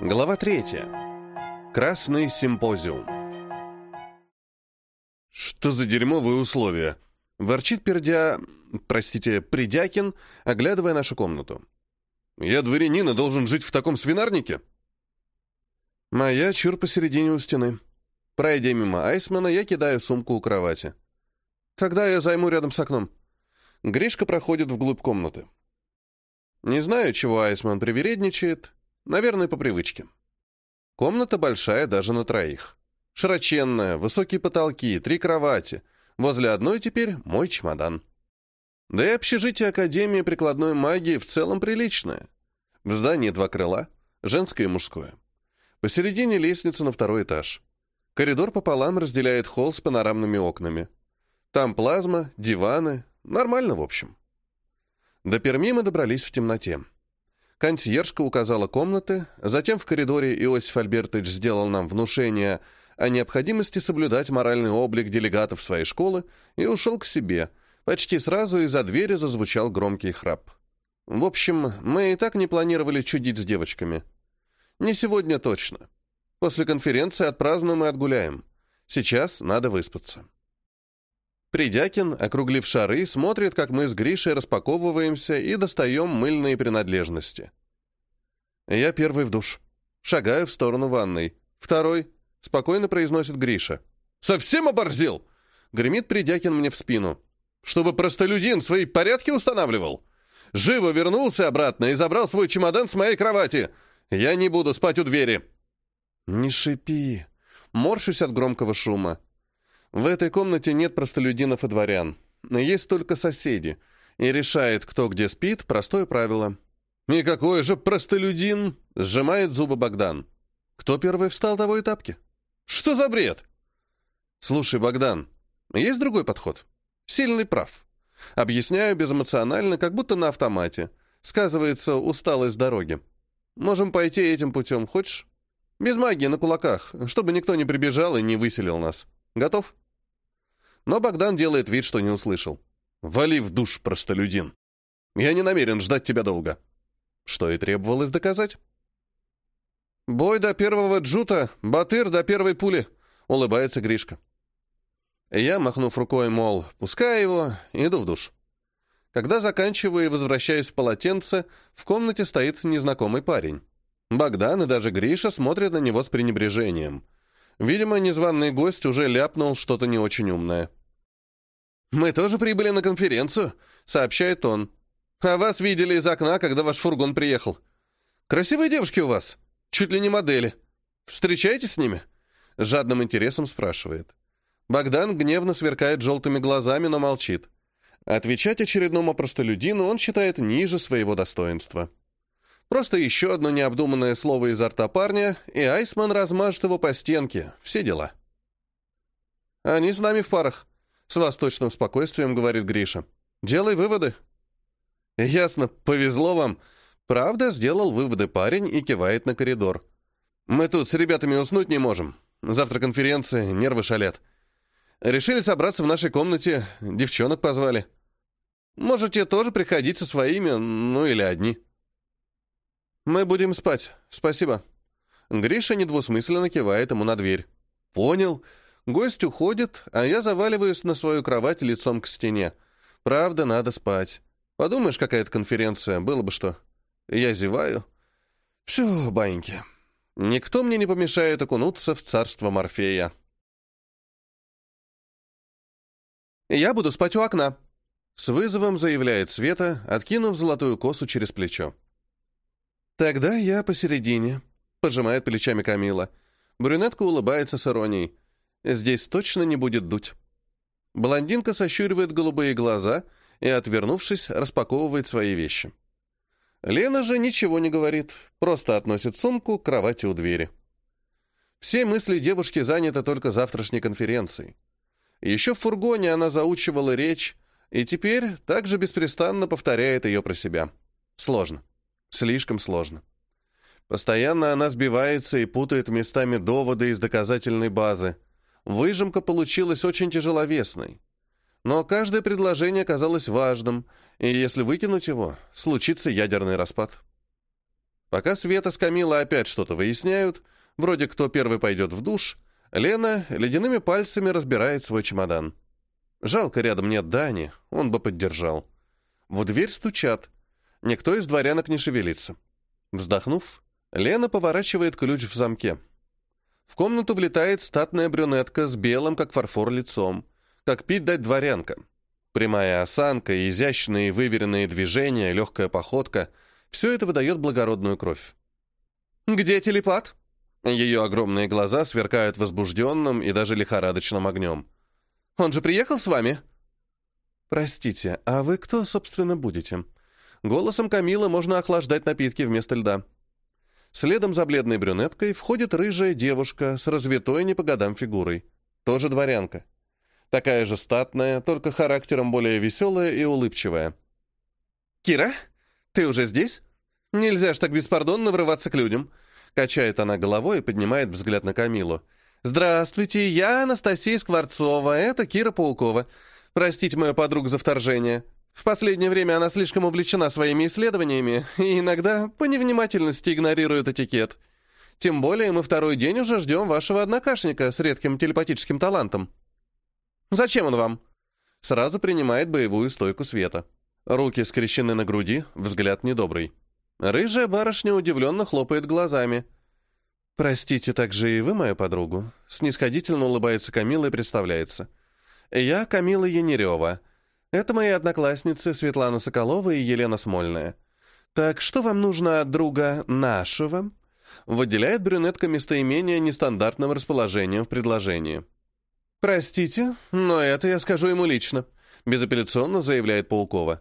Глава третья. Красный симпозиум. «Что за дерьмовые условия?» — ворчит пердя... простите, Придякин, оглядывая нашу комнату. «Я дворянин и должен жить в таком свинарнике?» Моя чур посередине у стены. Пройдя мимо Айсмана, я кидаю сумку у кровати. «Когда я займу рядом с окном?» Гришка проходит вглубь комнаты. Не знаю, чего Айсман привередничает. Наверное, по привычке. Комната большая даже на троих. Широченная, высокие потолки, три кровати. Возле одной теперь мой чемодан. Да и общежитие Академии прикладной магии в целом приличное. В здании два крыла, женское и мужское. Посередине лестница на второй этаж. Коридор пополам разделяет холл с панорамными окнами. Там плазма, диваны. Нормально, в общем. До Перми мы добрались в темноте. Консьержка указала комнаты, затем в коридоре Иосиф Альбертович сделал нам внушение о необходимости соблюдать моральный облик делегатов своей школы и ушел к себе. Почти сразу из-за двери зазвучал громкий храп. В общем, мы и так не планировали чудить с девочками. Не сегодня точно. После конференции отпразднуем и отгуляем. Сейчас надо выспаться. Придякин, округлив шары, смотрит, как мы с Гришей распаковываемся и достаем мыльные принадлежности. Я первый в душ. Шагаю в сторону ванной. Второй. Спокойно произносит Гриша. «Совсем оборзел?» Гремит Придякин мне в спину. «Чтобы простолюдин свои порядки устанавливал?» Живо вернулся обратно и забрал свой чемодан с моей кровати. Я не буду спать у двери. Не шипи. Морщусь от громкого шума. В этой комнате нет простолюдинов и дворян. Есть только соседи. И решает, кто где спит, простое правило. «И какой же простолюдин?» — сжимает зубы Богдан. «Кто первый встал, того и тапки». «Что за бред?» «Слушай, Богдан, есть другой подход. Сильный прав. Объясняю безэмоционально, как будто на автомате. Сказывается усталость дороги. Можем пойти этим путем, хочешь? Без магии на кулаках, чтобы никто не прибежал и не выселил нас. Готов?» Но Богдан делает вид, что не услышал. «Вали в душ, простолюдин! Я не намерен ждать тебя долго!» Что и требовалось доказать. «Бой до первого джута, батыр до первой пули!» — улыбается Гришка. Я, махнув рукой, мол, пускай его, иду в душ. Когда заканчиваю и возвращаюсь в полотенце, в комнате стоит незнакомый парень. Богдан и даже Гриша смотрят на него с пренебрежением. Видимо, незваный гость уже ляпнул что-то не очень умное. «Мы тоже прибыли на конференцию», — сообщает он. «А вас видели из окна, когда ваш фургон приехал. Красивые девушки у вас, чуть ли не модели. Встречаетесь с ними?» Жадным интересом спрашивает. Богдан гневно сверкает желтыми глазами, но молчит. Отвечать очередному простолюдину он считает ниже своего достоинства. Просто еще одно необдуманное слово изо рта парня, и Айсман размажет его по стенке. Все дела. «Они с нами в парах», — с восточным спокойствием говорит Гриша. «Делай выводы». «Ясно, повезло вам». Правда, сделал выводы парень и кивает на коридор. «Мы тут с ребятами уснуть не можем. Завтра конференция, нервы шалят. Решили собраться в нашей комнате, девчонок позвали. Можете тоже приходить со своими, ну или одни». «Мы будем спать. Спасибо». Гриша недвусмысленно кивает ему на дверь. «Понял. Гость уходит, а я заваливаюсь на свою кровать лицом к стене. Правда, надо спать. Подумаешь, какая-то конференция, было бы что. Я зеваю. Все, баньки. Никто мне не помешает окунуться в царство Морфея». «Я буду спать у окна», — с вызовом заявляет Света, откинув золотую косу через плечо. «Тогда я посередине», — пожимает плечами Камила. Брюнетка улыбается с иронией. «Здесь точно не будет дуть». Блондинка сощуривает голубые глаза и, отвернувшись, распаковывает свои вещи. Лена же ничего не говорит, просто относит сумку к кровати у двери. Все мысли девушки заняты только завтрашней конференцией. Еще в фургоне она заучивала речь, и теперь также беспрестанно повторяет ее про себя. Сложно. Слишком сложно. Постоянно она сбивается и путает местами доводы из доказательной базы. Выжимка получилась очень тяжеловесной. Но каждое предложение казалось важным, и если выкинуть его, случится ядерный распад. Пока Света с Камилой опять что-то выясняют, вроде кто первый пойдет в душ, Лена ледяными пальцами разбирает свой чемодан. Жалко, рядом нет Дани, он бы поддержал. В дверь стучат. Никто из дворянок не шевелится. Вздохнув, Лена поворачивает ключ в замке. В комнату влетает статная брюнетка с белым, как фарфор, лицом. Как пить дать дворянка. Прямая осанка, изящные выверенные движения, легкая походка — все это выдает благородную кровь. «Где телепат?» Ее огромные глаза сверкают возбужденным и даже лихорадочным огнем. «Он же приехал с вами?» «Простите, а вы кто, собственно, будете?» Голосом Камилы можно охлаждать напитки вместо льда. Следом за бледной брюнеткой входит рыжая девушка с развитой не по годам фигурой. Тоже дворянка. Такая же статная, только характером более веселая и улыбчивая. «Кира, ты уже здесь? Нельзя ж так беспардонно врываться к людям!» Качает она головой и поднимает взгляд на Камилу. «Здравствуйте, я Анастасия Скворцова, это Кира Паукова. Простите мою подругу за вторжение. В последнее время она слишком увлечена своими исследованиями и иногда по невнимательности игнорирует этикет. Тем более мы второй день уже ждем вашего однокашника с редким телепатическим талантом. Зачем он вам? Сразу принимает боевую стойку света. Руки скрещены на груди, взгляд недобрый. Рыжая барышня удивленно хлопает глазами. «Простите также и вы мою подругу», — снисходительно улыбается Камила и представляется. «Я Камила Янерева». Это мои одноклассницы Светлана Соколова и Елена Смольная. Так что вам нужно от друга нашего? Выделяет брюнетка местоимение нестандартным расположением в предложении. Простите, но это я скажу ему лично, безапелляционно заявляет Паукова.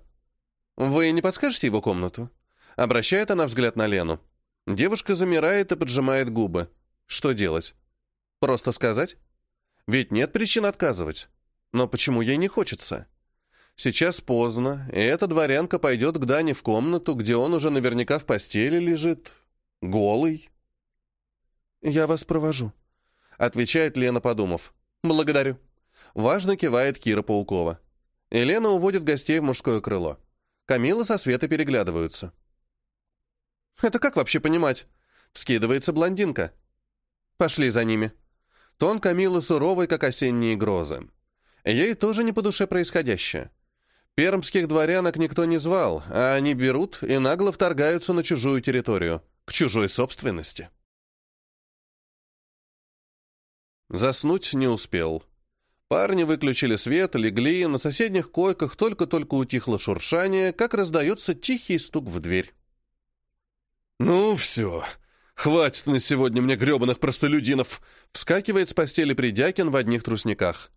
Вы не подскажете его комнату? Обращает она взгляд на Лену. Девушка замирает и поджимает губы. Что делать? Просто сказать? Ведь нет причин отказывать. Но почему ей не хочется? Сейчас поздно, и эта дворянка пойдет к Дане в комнату, где он уже наверняка в постели лежит, голый. «Я вас провожу», — отвечает Лена, подумав. «Благодарю». Важно кивает Кира Паукова. Елена уводит гостей в мужское крыло. Камила со Светой переглядываются. «Это как вообще понимать?» — вскидывается блондинка. «Пошли за ними». Тон Камилы суровый, как осенние грозы. Ей тоже не по душе происходящее. Пермских дворянок никто не звал, а они берут и нагло вторгаются на чужую территорию, к чужой собственности. Заснуть не успел. Парни выключили свет, легли, на соседних койках только-только утихло шуршание, как раздается тихий стук в дверь. «Ну все, хватит на сегодня мне гребаных простолюдинов!» Вскакивает с постели Придякин в одних трусниках.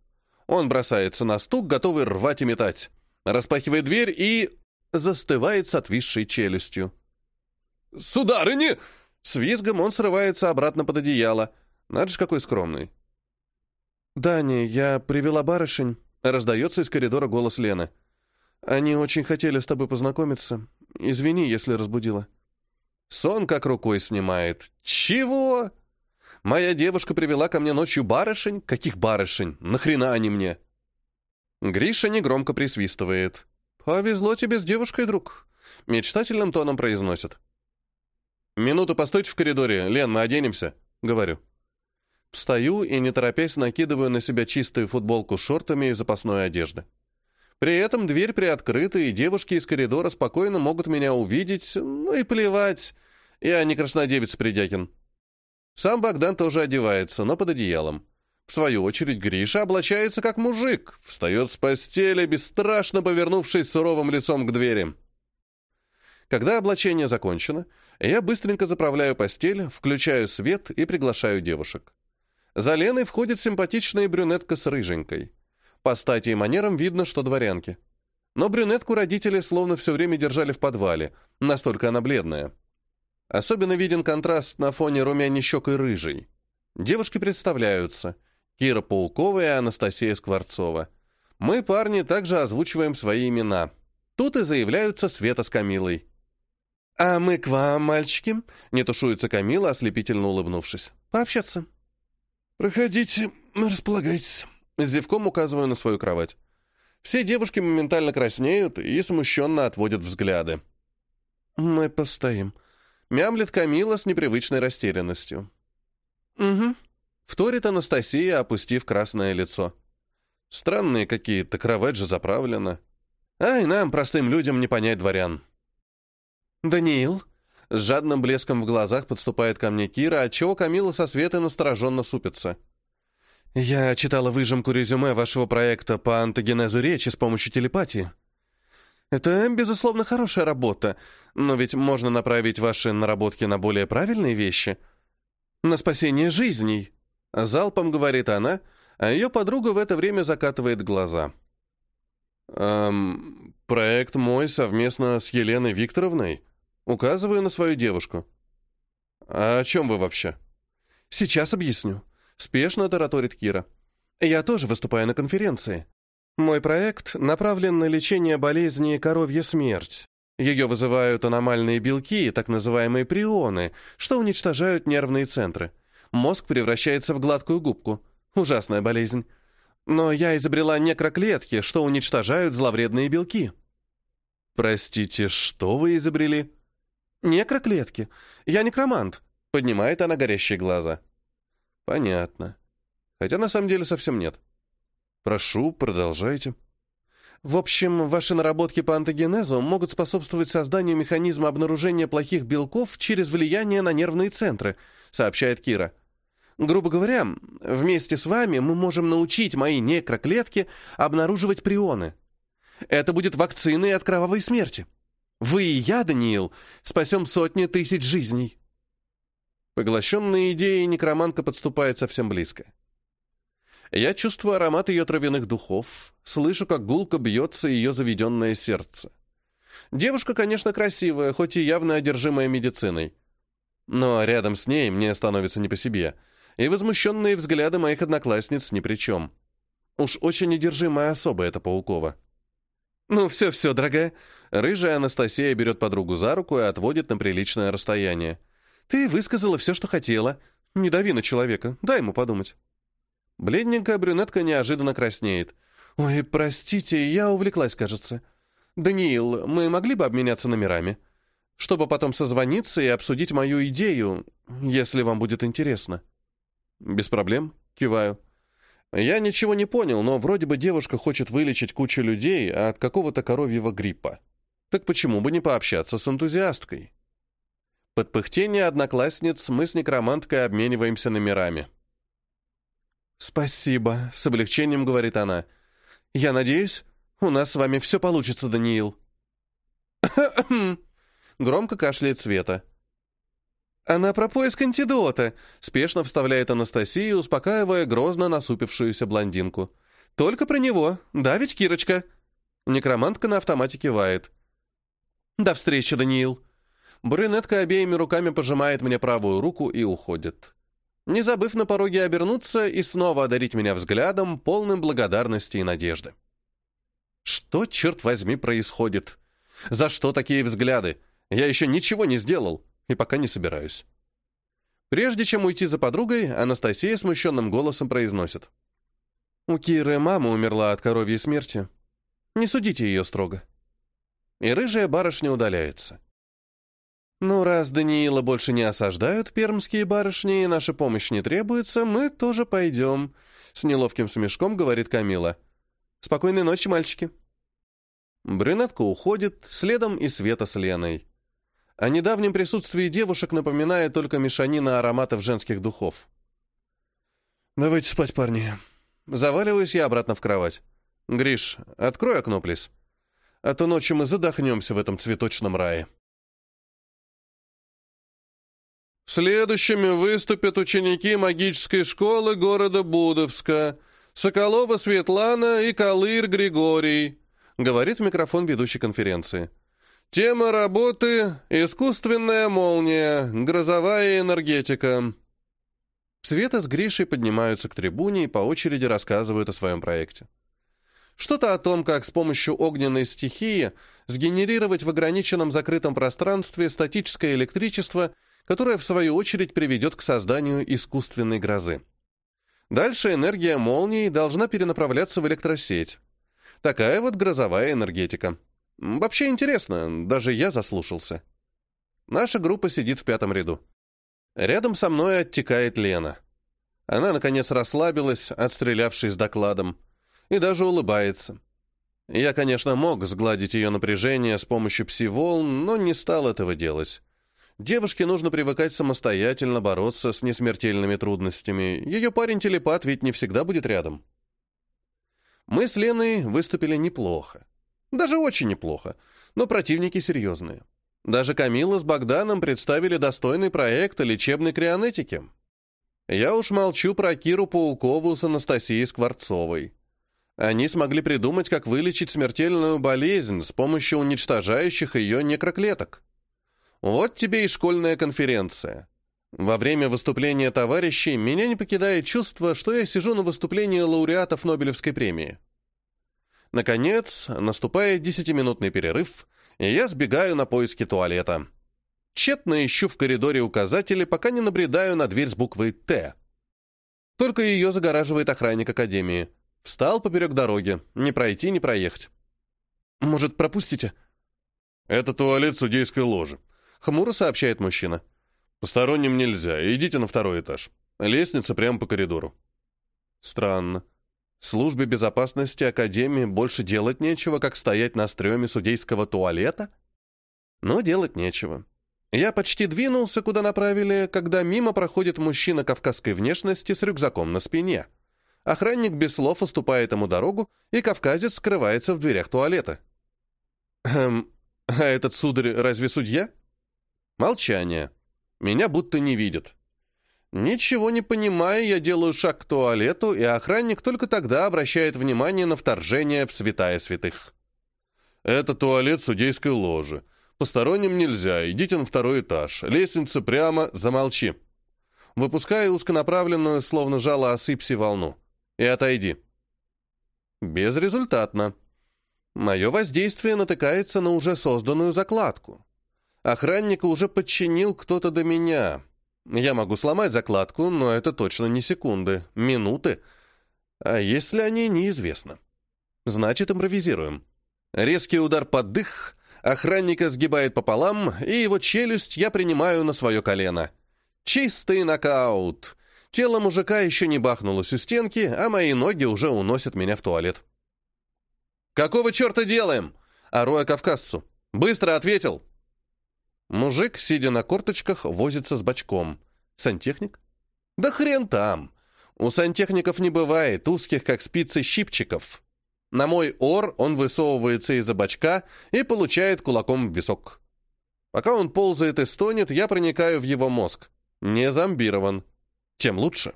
Он бросается на стук, готовый рвать и метать распахивает дверь и... застывает с отвисшей челюстью. «Сударыни!» С визгом он срывается обратно под одеяло. Надо же, какой скромный. «Даня, я привела барышень», — раздается из коридора голос Лены. «Они очень хотели с тобой познакомиться. Извини, если разбудила». Сон как рукой снимает. «Чего?» «Моя девушка привела ко мне ночью барышень? Каких барышень? Нахрена они мне?» Гриша негромко присвистывает. «Повезло тебе с девушкой, друг», — мечтательным тоном произносит. «Минуту постойте в коридоре. Лен, мы оденемся», — говорю. Встаю и, не торопясь, накидываю на себя чистую футболку с шортами и запасной одежды. При этом дверь приоткрыта, и девушки из коридора спокойно могут меня увидеть, ну и плевать. Я не краснодевец Придякин. Сам Богдан тоже одевается, но под одеялом. В свою очередь Гриша облачается как мужик, встает с постели, бесстрашно повернувшись суровым лицом к двери. Когда облачение закончено, я быстренько заправляю постель, включаю свет и приглашаю девушек. За Леной входит симпатичная брюнетка с рыженькой. По стати и манерам видно, что дворянки. Но брюнетку родители словно все время держали в подвале, настолько она бледная. Особенно виден контраст на фоне румяни-щекой рыжей. Девушки представляются — Кира Паукова и Анастасия Скворцова. Мы, парни, также озвучиваем свои имена. Тут и заявляются Света с Камилой. «А мы к вам, мальчики», — не тушуется Камила, ослепительно улыбнувшись. «Пообщаться». «Проходите, располагайтесь», — зевком указываю на свою кровать. Все девушки моментально краснеют и смущенно отводят взгляды. «Мы постоим», Мямлет Камила с непривычной растерянностью. «Угу», — вторит Анастасия, опустив красное лицо. «Странные какие-то, кровать же заправлена. Ай, нам, простым людям, не понять дворян». «Даниил», — с жадным блеском в глазах подступает ко мне Кира, отчего Камила со Светой настороженно супится. «Я читала выжимку резюме вашего проекта по антогенезу речи с помощью телепатии. Это, безусловно, хорошая работа, но ведь можно направить ваши наработки на более правильные вещи. На спасение жизней». Залпом говорит она, а ее подруга в это время закатывает глаза. «Эм, проект мой совместно с Еленой Викторовной?» Указываю на свою девушку. «А о чем вы вообще?» «Сейчас объясню», — спешно тараторит Кира. «Я тоже выступаю на конференции. Мой проект направлен на лечение болезни коровья смерть. Ее вызывают аномальные белки, так называемые прионы, что уничтожают нервные центры. Мозг превращается в гладкую губку. Ужасная болезнь. Но я изобрела некроклетки, что уничтожают зловредные белки». «Простите, что вы изобрели?» «Некроклетки. Я некромант», — поднимает она горящие глаза. «Понятно. Хотя на самом деле совсем нет. Прошу, продолжайте». В общем, ваши наработки по антогенезу могут способствовать созданию механизма обнаружения плохих белков через влияние на нервные центры, сообщает Кира. Грубо говоря, вместе с вами мы можем научить мои некроклетки обнаруживать прионы. Это будет вакциной от кровавой смерти. Вы и я, Даниил, спасем сотни тысяч жизней. Поглощенная идеей некроманка подступает совсем близко. Я чувствую аромат ее травяных духов, слышу, как гулко бьется ее заведенное сердце. Девушка, конечно, красивая, хоть и явно одержимая медициной. Но рядом с ней мне становится не по себе, и возмущенные взгляды моих одноклассниц ни при чем. Уж очень одержимая особа эта Паукова. «Ну все-все, дорогая». Рыжая Анастасия берет подругу за руку и отводит на приличное расстояние. «Ты высказала все, что хотела. Не дави на человека, дай ему подумать». Бледненькая брюнетка неожиданно краснеет. «Ой, простите, я увлеклась, кажется. Даниил, мы могли бы обменяться номерами? Чтобы потом созвониться и обсудить мою идею, если вам будет интересно». «Без проблем», — киваю. Я ничего не понял, но вроде бы девушка хочет вылечить кучу людей от какого-то коровьего гриппа. Так почему бы не пообщаться с энтузиасткой? Под пыхтение одноклассниц мы с некроманткой обмениваемся номерами. «Спасибо», — с облегчением говорит она. «Я надеюсь, у нас с вами все получится, Даниил». Громко кашляет Света. «Она про поиск антидота», — спешно вставляет Анастасия, успокаивая грозно насупившуюся блондинку. «Только про него. Да ведь, Кирочка?» Некромантка на автомате кивает. «До встречи, Даниил». Брюнетка обеими руками пожимает мне правую руку и уходит. Не забыв на пороге обернуться и снова одарить меня взглядом, полным благодарности и надежды. Что, черт возьми, происходит? За что такие взгляды? Я еще ничего не сделал и пока не собираюсь. Прежде чем уйти за подругой, Анастасия смущенным голосом произносит. «У Киры мама умерла от коровьей смерти. Не судите ее строго». И рыжая барышня удаляется. «Ну, раз Даниила больше не осаждают пермские барышни и наша помощь не требуется, мы тоже пойдем», — с неловким смешком говорит Камила. «Спокойной ночи, мальчики». Брюнетка уходит, следом и Света с Леной. О недавнем присутствии девушек напоминает только мешанина ароматов женских духов. «Давайте спать, парни». Заваливаюсь я обратно в кровать. «Гриш, открой окно, плиз. А то ночью мы задохнемся в этом цветочном рае». Следующими выступят ученики магической школы города Будовска, Соколова Светлана и Калыр Григорий, говорит в микрофон ведущей конференции. Тема работы — искусственная молния, грозовая энергетика. Света с Гришей поднимаются к трибуне и по очереди рассказывают о своем проекте. Что-то о том, как с помощью огненной стихии сгенерировать в ограниченном закрытом пространстве статическое электричество, которое в свою очередь приведет к созданию искусственной грозы. Дальше энергия молнии должна перенаправляться в электросеть. Такая вот грозовая энергетика. Вообще интересно, даже я заслушался. Наша группа сидит в пятом ряду. Рядом со мной оттекает Лена. Она, наконец, расслабилась, отстрелявшись докладом, и даже улыбается. Я, конечно, мог сгладить ее напряжение с помощью пси-волн, но не стал этого делать. Девушке нужно привыкать самостоятельно бороться с несмертельными трудностями. Ее парень-телепат ведь не всегда будет рядом. Мы с Леной выступили неплохо. Даже очень неплохо, но противники серьезные. Даже Камила с Богданом представили достойный проект о лечебной крионетике. Я уж молчу про Киру Паукову с Анастасией Скворцовой. Они смогли придумать, как вылечить смертельную болезнь с помощью уничтожающих ее некроклеток. Вот тебе и школьная конференция. Во время выступления товарищей меня не покидает чувство, что я сижу на выступлении лауреатов Нобелевской премии. Наконец, наступает десятиминутный перерыв, и я сбегаю на поиски туалета. Тщетно ищу в коридоре указатели, пока не набредаю на дверь с буквой «Т». Только ее загораживает охранник Академии. Встал поперек дороги. Не пройти, не проехать. «Может, пропустите?» «Это туалет судейской ложи», — хмуро сообщает мужчина. «Посторонним нельзя. Идите на второй этаж. Лестница прямо по коридору». Странно. Службе безопасности Академии больше делать нечего, как стоять на стреме судейского туалета? Но делать нечего. Я почти двинулся, куда направили, когда мимо проходит мужчина кавказской внешности с рюкзаком на спине. Охранник без слов уступает ему дорогу, и кавказец скрывается в дверях туалета. «Эм, а этот сударь разве судья?» Молчание. Меня будто не видят. Ничего не понимая, я делаю шаг к туалету, и охранник только тогда обращает внимание на вторжение в святая святых. «Это туалет судейской ложи. Посторонним нельзя, идите на второй этаж. Лестница прямо, замолчи». Выпускаю узконаправленную, словно жало осыпси волну. «И отойди». Безрезультатно. Мое воздействие натыкается на уже созданную закладку. Охранника уже подчинил кто-то до меня — я могу сломать закладку, но это точно не секунды, минуты. А если они неизвестно? Значит, импровизируем. Резкий удар под дых, охранника сгибает пополам, и его челюсть я принимаю на свое колено. Чистый нокаут. Тело мужика еще не бахнулось у стенки, а мои ноги уже уносят меня в туалет. «Какого черта делаем?» — ору я кавказцу. «Быстро ответил!» Мужик, сидя на корточках, возится с бачком. Сантехник? Да хрен там! У сантехников не бывает узких, как спицы, щипчиков. На мой ор он высовывается из-за бачка и получает кулаком в висок. Пока он ползает и стонет, я проникаю в его мозг. Не зомбирован. Тем лучше.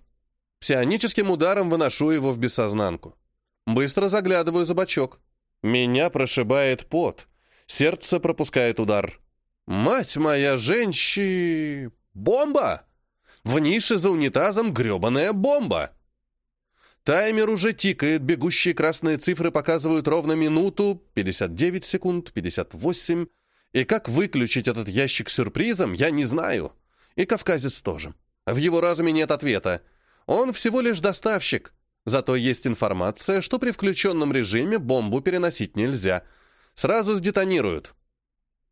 Псионическим ударом выношу его в бессознанку. Быстро заглядываю за бачок. Меня прошибает пот. Сердце пропускает удар. Мать моя, женщи... Бомба! В нише за унитазом гребаная бомба! Таймер уже тикает, бегущие красные цифры показывают ровно минуту, 59 секунд, 58. И как выключить этот ящик сюрпризом, я не знаю. И кавказец тоже. В его разуме нет ответа. Он всего лишь доставщик. Зато есть информация, что при включенном режиме бомбу переносить нельзя. Сразу сдетонируют.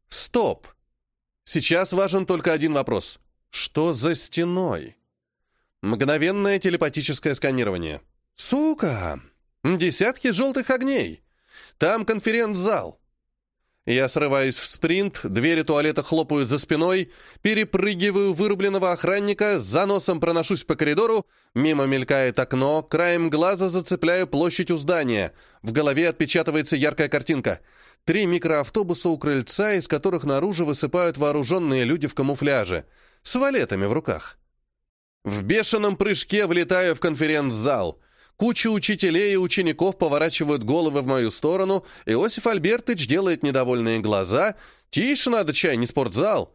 Стоп! Сейчас важен только один вопрос. Что за стеной? Мгновенное телепатическое сканирование. Сука! Десятки желтых огней. Там конференц-зал. Я срываюсь в спринт, двери туалета хлопают за спиной, перепрыгиваю вырубленного охранника, за носом проношусь по коридору, мимо мелькает окно, краем глаза зацепляю площадь у здания. В голове отпечатывается яркая картинка. Три микроавтобуса у крыльца, из которых наружу высыпают вооруженные люди в камуфляже, с валетами в руках. В бешеном прыжке влетаю в конференц-зал — Куча учителей и учеников поворачивают головы в мою сторону, Иосиф Альбертович делает недовольные глаза. «Тише надо, чай, не спортзал!»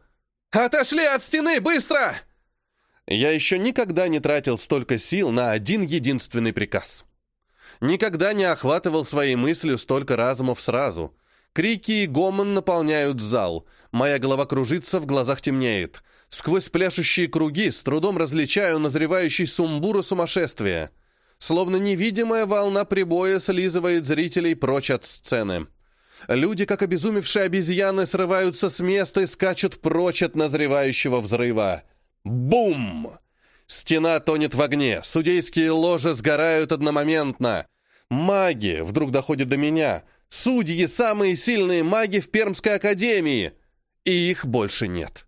«Отошли от стены, быстро!» Я еще никогда не тратил столько сил на один единственный приказ. Никогда не охватывал своей мыслью столько разумов сразу. Крики и гомон наполняют зал. Моя голова кружится, в глазах темнеет. Сквозь пляшущие круги с трудом различаю назревающий сумбур и сумасшествие словно невидимая волна прибоя слизывает зрителей прочь от сцены. Люди, как обезумевшие обезьяны, срываются с места и скачут прочь от назревающего взрыва. Бум! Стена тонет в огне, судейские ложи сгорают одномоментно. Маги, вдруг доходит до меня, судьи — самые сильные маги в Пермской академии. И их больше нет.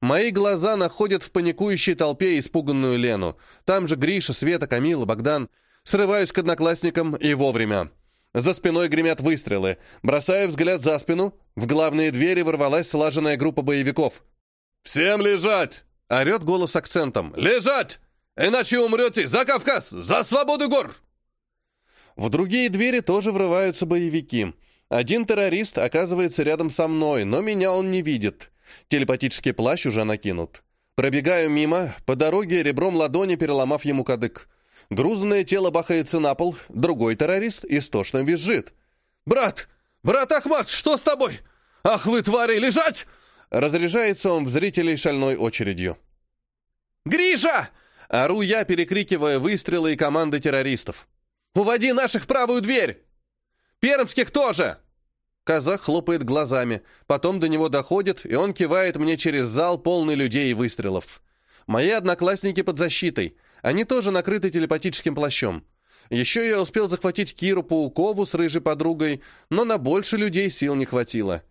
Мои глаза находят в паникующей толпе испуганную Лену. Там же Гриша, Света, Камила, Богдан. Срываюсь к одноклассникам и вовремя. За спиной гремят выстрелы. Бросаю взгляд за спину. В главные двери ворвалась слаженная группа боевиков. «Всем лежать!» — орет голос акцентом. «Лежать! Иначе умрете! За Кавказ! За свободу гор!» В другие двери тоже врываются боевики. Один террорист оказывается рядом со мной, но меня он не видит. Телепатический плащ уже накинут. Пробегаю мимо, по дороге ребром ладони переломав ему кадык. Грузное тело бахается на пол, другой террорист истошно визжит. «Брат! Брат Ахмат, что с тобой? Ах вы, твари, лежать!» Разряжается он в зрителей шальной очередью. «Гриша!» — ору я, перекрикивая выстрелы и команды террористов. «Уводи наших в правую дверь! Пермских тоже!» Казах хлопает глазами, потом до него доходит, и он кивает мне через зал, полный людей и выстрелов. Мои одноклассники под защитой. Они тоже накрыты телепатическим плащом. Еще я успел захватить Киру Паукову с рыжей подругой, но на больше людей сил не хватило.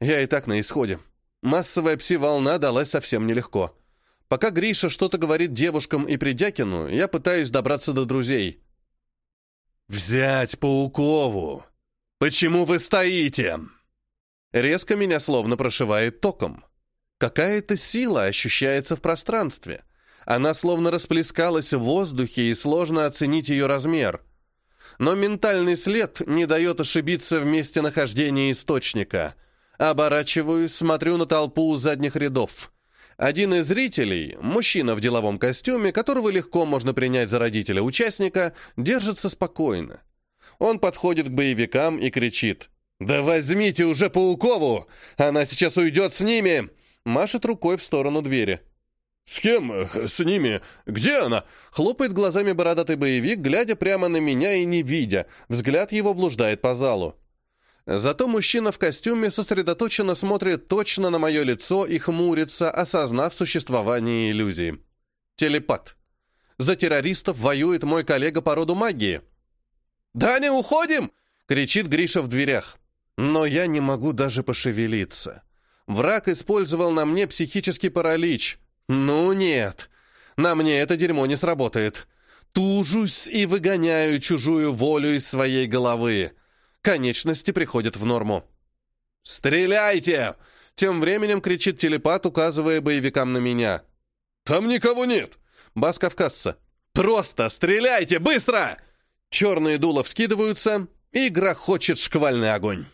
Я и так на исходе. Массовая пси-волна далась совсем нелегко. Пока Гриша что-то говорит девушкам и Придякину, я пытаюсь добраться до друзей. «Взять Паукову! Почему вы стоите?» Резко меня словно прошивает током. Какая-то сила ощущается в пространстве. Она словно расплескалась в воздухе, и сложно оценить ее размер. Но ментальный след не дает ошибиться в месте нахождения источника. Оборачиваюсь, смотрю на толпу у задних рядов. Один из зрителей, мужчина в деловом костюме, которого легко можно принять за родителя участника, держится спокойно. Он подходит к боевикам и кричит. «Да возьмите уже Паукову! Она сейчас уйдет с ними! машет рукой в сторону двери. «С кем? С ними? Где она?» Хлопает глазами бородатый боевик, глядя прямо на меня и не видя. Взгляд его блуждает по залу. Зато мужчина в костюме сосредоточенно смотрит точно на мое лицо и хмурится, осознав существование иллюзии. Телепат. За террористов воюет мой коллега по роду магии. «Даня, уходим!» — кричит Гриша в дверях. Но я не могу даже пошевелиться. Враг использовал на мне психический паралич. Ну нет, на мне это дерьмо не сработает. Тужусь и выгоняю чужую волю из своей головы. Конечности приходят в норму. «Стреляйте!» Тем временем кричит телепат, указывая боевикам на меня. «Там никого нет!» Бас кавказца. «Просто стреляйте! Быстро!» Черные дула вскидываются, и грохочет шквальный огонь.